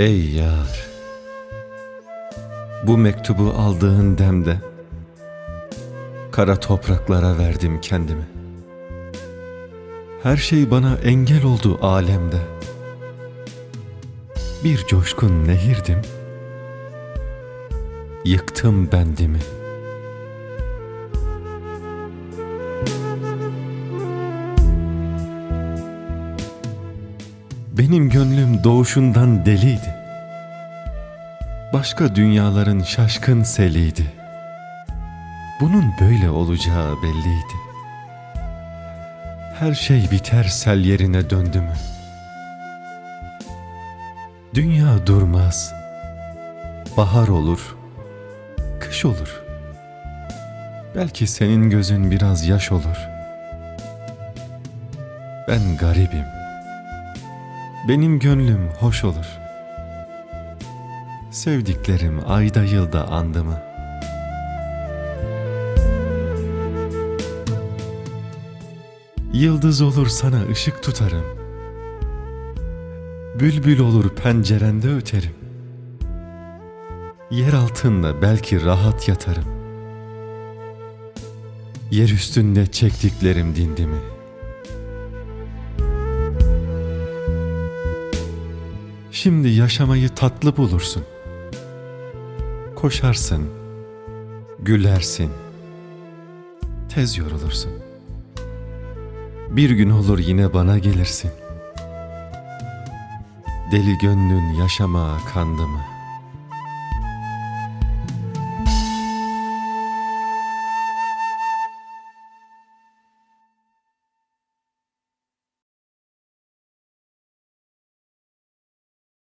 Ey yar. Bu mektubu aldığın demde Kara topraklara verdim kendimi. Her şey bana engel oldu alemde. Bir coşkun nehirdim. Yıktım bendimi Benim gönlüm doğuşundan deliydi. Başka dünyaların şaşkın seliydi. Bunun böyle olacağı belliydi. Her şey biter sel yerine döndü mü? Dünya durmaz. Bahar olur, kış olur. Belki senin gözün biraz yaş olur. Ben garibim. Benim gönlüm hoş olur. Sevdiklerim ayda yılda andı mı? Yıldız olur sana ışık tutarım. Bülbül olur pencerende öterim. Yer altında belki rahat yatarım. Yer üstünde çektiklerim dindi mi?'' Şimdi yaşamayı tatlı bulursun. Koşarsın, gülersin, tez yorulursun. Bir gün olur yine bana gelirsin. Deli gönlün yaşama kandı mı?